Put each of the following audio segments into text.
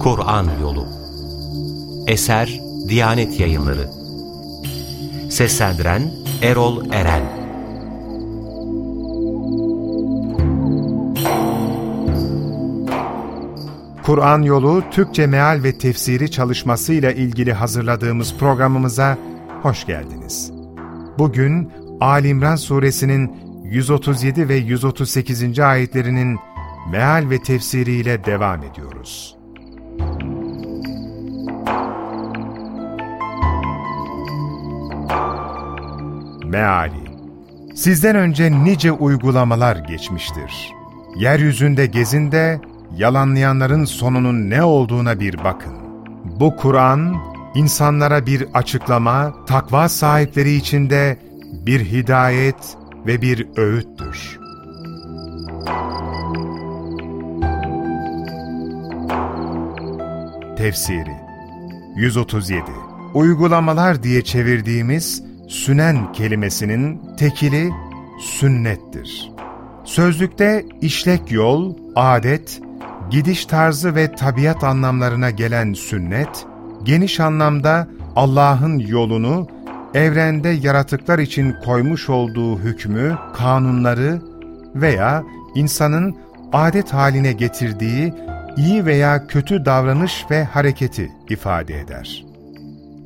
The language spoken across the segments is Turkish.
Kur'an Yolu. Eser Diyanet Yayınları. Seslendiren Erol Eren. Kur'an Yolu Türkçe Meal ve Tefsiri çalışmasıyla ilgili hazırladığımız programımıza hoş geldiniz. Bugün Ali İmran Suresinin 137 ve 138. ayetlerinin meal ve tefsiriyle devam ediyoruz. Meali Sizden önce nice uygulamalar geçmiştir. Yeryüzünde gezin de yalanlayanların sonunun ne olduğuna bir bakın. Bu Kur'an, insanlara bir açıklama, takva sahipleri içinde bir hidayet ve bir öğüttür. Tefsiri 137 Uygulamalar diye çevirdiğimiz sünen kelimesinin tekili sünnettir. Sözlükte işlek yol, adet, gidiş tarzı ve tabiat anlamlarına gelen sünnet, geniş anlamda Allah'ın yolunu, evrende yaratıklar için koymuş olduğu hükmü, kanunları veya insanın adet haline getirdiği iyi veya kötü davranış ve hareketi ifade eder.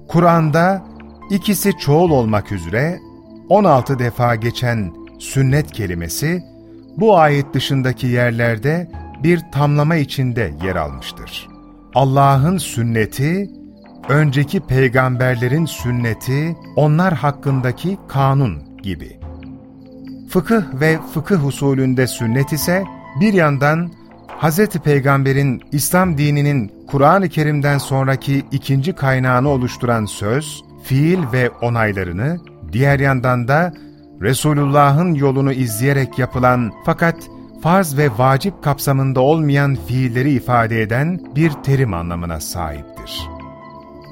Kur'an'da ikisi çoğul olmak üzere 16 defa geçen sünnet kelimesi, bu ayet dışındaki yerlerde bir tamlama içinde yer almıştır. Allah'ın sünneti, önceki peygamberlerin sünneti, onlar hakkındaki kanun gibi. Fıkıh ve fıkıh usulünde sünnet ise bir yandan Hz. Peygamber'in İslam dininin Kur'an-ı Kerim'den sonraki ikinci kaynağını oluşturan söz, fiil ve onaylarını, diğer yandan da Resulullah'ın yolunu izleyerek yapılan fakat farz ve vacip kapsamında olmayan fiilleri ifade eden bir terim anlamına sahiptir.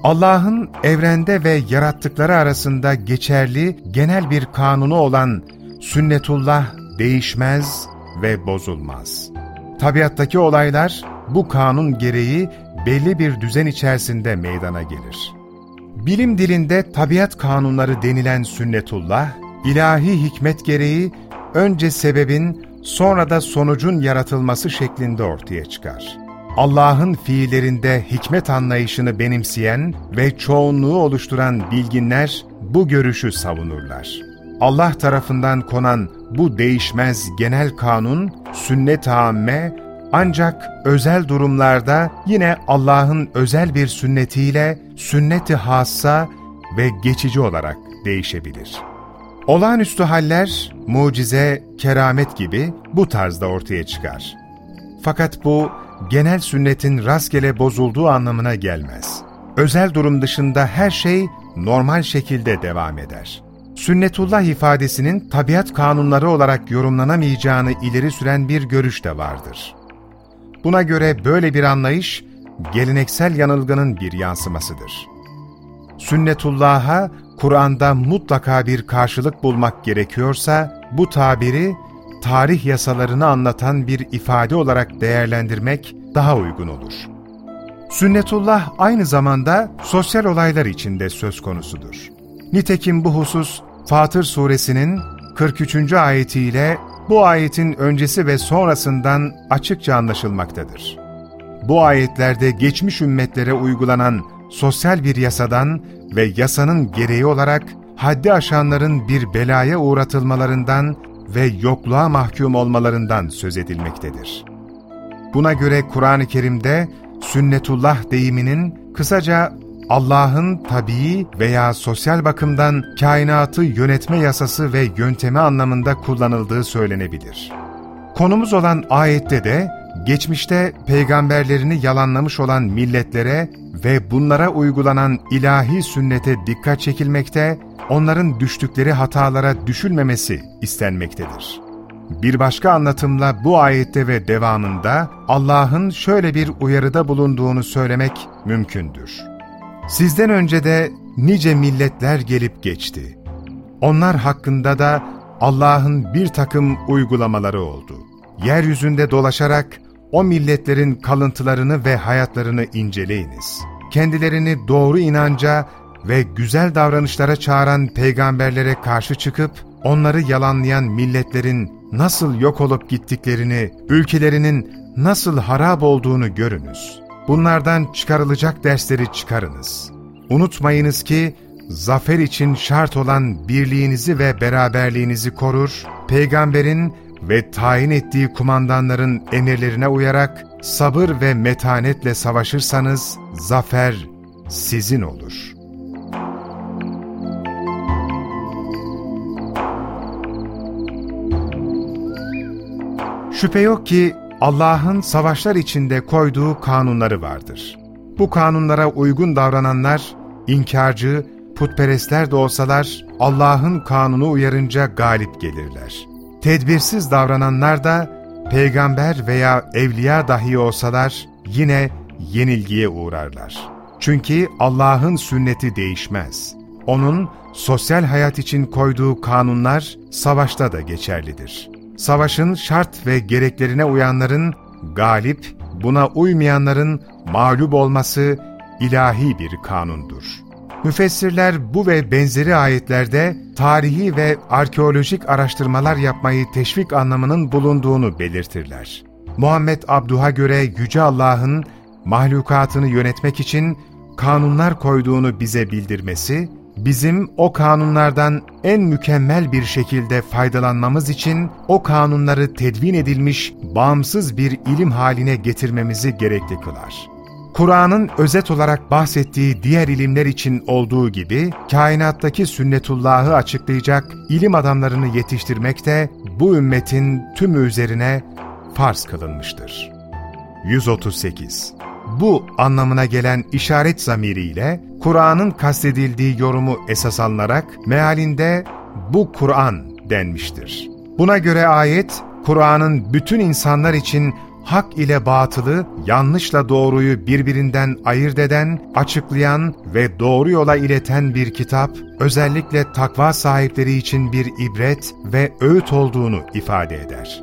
Allah'ın evrende ve yarattıkları arasında geçerli genel bir kanunu olan sünnetullah değişmez ve bozulmaz. Tabiattaki olaylar bu kanun gereği belli bir düzen içerisinde meydana gelir. Bilim dilinde tabiat kanunları denilen sünnetullah, ilahi hikmet gereği önce sebebin sonra da sonucun yaratılması şeklinde ortaya çıkar. Allah'ın fiillerinde hikmet anlayışını benimseyen ve çoğunluğu oluşturan bilginler bu görüşü savunurlar. Allah tarafından konan bu değişmez genel kanun, sünnet-i amme, ancak özel durumlarda yine Allah'ın özel bir sünnetiyle sünnet-i hassa ve geçici olarak değişebilir. Olağanüstü haller, mucize, keramet gibi bu tarzda ortaya çıkar. Fakat bu, genel sünnetin rastgele bozulduğu anlamına gelmez. Özel durum dışında her şey normal şekilde devam eder. Sünnetullah ifadesinin tabiat kanunları olarak yorumlanamayacağını ileri süren bir görüş de vardır. Buna göre böyle bir anlayış, geleneksel yanılgının bir yansımasıdır. Sünnetullah'a Kur'an'da mutlaka bir karşılık bulmak gerekiyorsa, bu tabiri tarih yasalarını anlatan bir ifade olarak değerlendirmek daha uygun olur. Sünnetullah aynı zamanda sosyal olaylar içinde söz konusudur. Nitekim bu husus Fatır suresinin 43. ayetiyle bu ayetin öncesi ve sonrasından açıkça anlaşılmaktadır. Bu ayetlerde geçmiş ümmetlere uygulanan sosyal bir yasadan ve yasanın gereği olarak haddi aşanların bir belaya uğratılmalarından ve yokluğa mahkum olmalarından söz edilmektedir. Buna göre Kur'an-ı Kerim'de sünnetullah deyiminin kısaca Allah'ın tabii veya sosyal bakımdan kainatı yönetme yasası ve yöntemi anlamında kullanıldığı söylenebilir. Konumuz olan ayette de geçmişte peygamberlerini yalanlamış olan milletlere ve bunlara uygulanan ilahi sünnete dikkat çekilmekte, onların düştükleri hatalara düşülmemesi istenmektedir. Bir başka anlatımla bu ayette ve devamında Allah'ın şöyle bir uyarıda bulunduğunu söylemek mümkündür. Sizden önce de nice milletler gelip geçti. Onlar hakkında da Allah'ın bir takım uygulamaları oldu. Yeryüzünde dolaşarak o milletlerin kalıntılarını ve hayatlarını inceleyiniz. Kendilerini doğru inanca ve güzel davranışlara çağıran peygamberlere karşı çıkıp onları yalanlayan milletlerin nasıl yok olup gittiklerini, ülkelerinin nasıl harap olduğunu görünüz. Bunlardan çıkarılacak dersleri çıkarınız. Unutmayınız ki zafer için şart olan birliğinizi ve beraberliğinizi korur, peygamberin ve tayin ettiği kumandanların emirlerine uyarak sabır ve metanetle savaşırsanız zafer sizin olur. Şüphe yok ki Allah'ın savaşlar içinde koyduğu kanunları vardır. Bu kanunlara uygun davrananlar, inkarcı, putperestler de olsalar Allah'ın kanunu uyarınca galip gelirler. Tedbirsiz davrananlar da peygamber veya evliya dahi olsalar yine yenilgiye uğrarlar. Çünkü Allah'ın sünneti değişmez. Onun sosyal hayat için koyduğu kanunlar savaşta da geçerlidir. Savaşın şart ve gereklerine uyanların galip, buna uymayanların mağlup olması ilahi bir kanundur. Müfessirler bu ve benzeri ayetlerde tarihi ve arkeolojik araştırmalar yapmayı teşvik anlamının bulunduğunu belirtirler. Muhammed Abduh'a göre Yüce Allah'ın mahlukatını yönetmek için kanunlar koyduğunu bize bildirmesi, bizim o kanunlardan en mükemmel bir şekilde faydalanmamız için o kanunları tedvin edilmiş bağımsız bir ilim haline getirmemizi gerekli kılar. Kur'an'ın özet olarak bahsettiği diğer ilimler için olduğu gibi, kainattaki sünnetullahı açıklayacak ilim adamlarını yetiştirmek de bu ümmetin tümü üzerine farz kılınmıştır. 138 bu anlamına gelen işaret zamiriyle Kur'an'ın kastedildiği yorumu esas alınarak mealinde bu Kur'an denmiştir. Buna göre ayet, Kur'an'ın bütün insanlar için hak ile batılı, yanlışla doğruyu birbirinden ayırt eden, açıklayan ve doğru yola ileten bir kitap, özellikle takva sahipleri için bir ibret ve öğüt olduğunu ifade eder.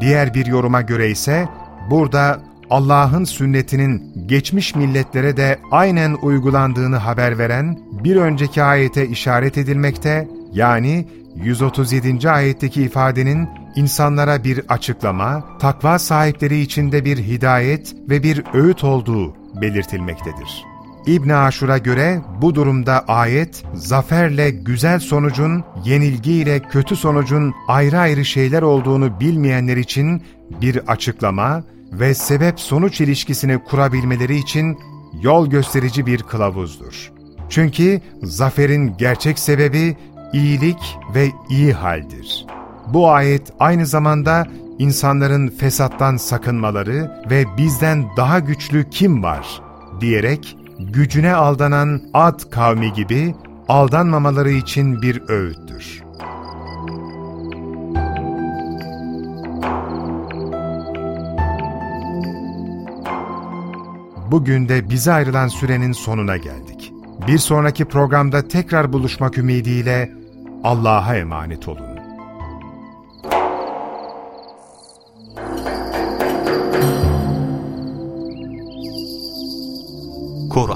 Diğer bir yoruma göre ise burada Allah'ın sünnetinin geçmiş milletlere de aynen uygulandığını haber veren bir önceki ayete işaret edilmekte, yani 137. ayetteki ifadenin insanlara bir açıklama, takva sahipleri içinde bir hidayet ve bir öğüt olduğu belirtilmektedir. İbn Aşur'a göre bu durumda ayet, zaferle güzel sonucun, yenilgiyle kötü sonucun ayrı ayrı şeyler olduğunu bilmeyenler için bir açıklama ve sebep-sonuç ilişkisini kurabilmeleri için yol gösterici bir kılavuzdur. Çünkü zaferin gerçek sebebi iyilik ve iyi haldir. Bu ayet aynı zamanda insanların fesattan sakınmaları ve bizden daha güçlü kim var diyerek gücüne aldanan Ad kavmi gibi aldanmamaları için bir öğüttür. Bugün de bize ayrılan sürenin sonuna geldik. Bir sonraki programda tekrar buluşmak ümidiyle Allah'a emanet olun.